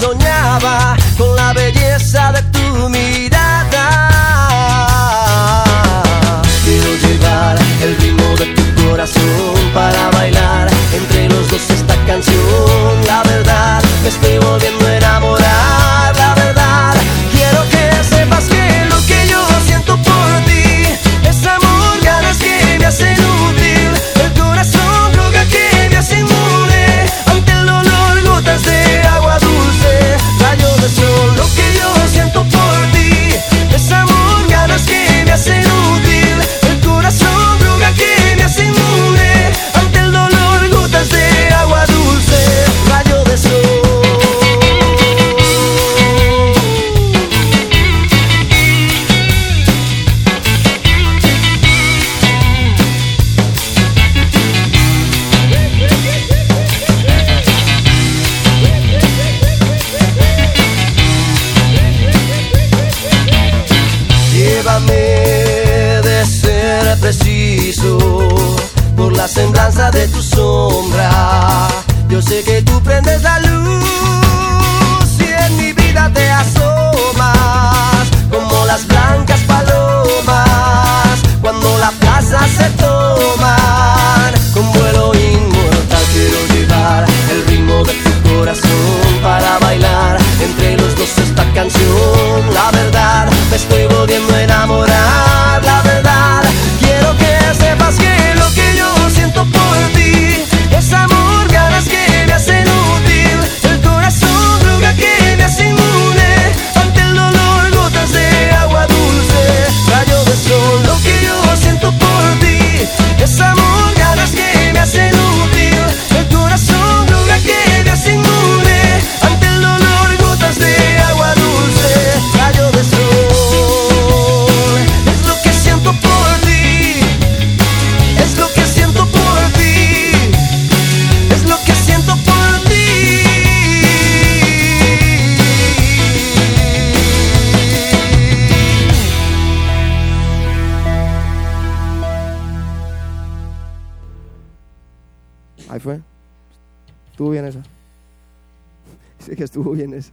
soñaba. la verdad, me estoy volviendo a enamorar. Ahí fue. Estuvo bien esa. Dice que estuvo bien esa.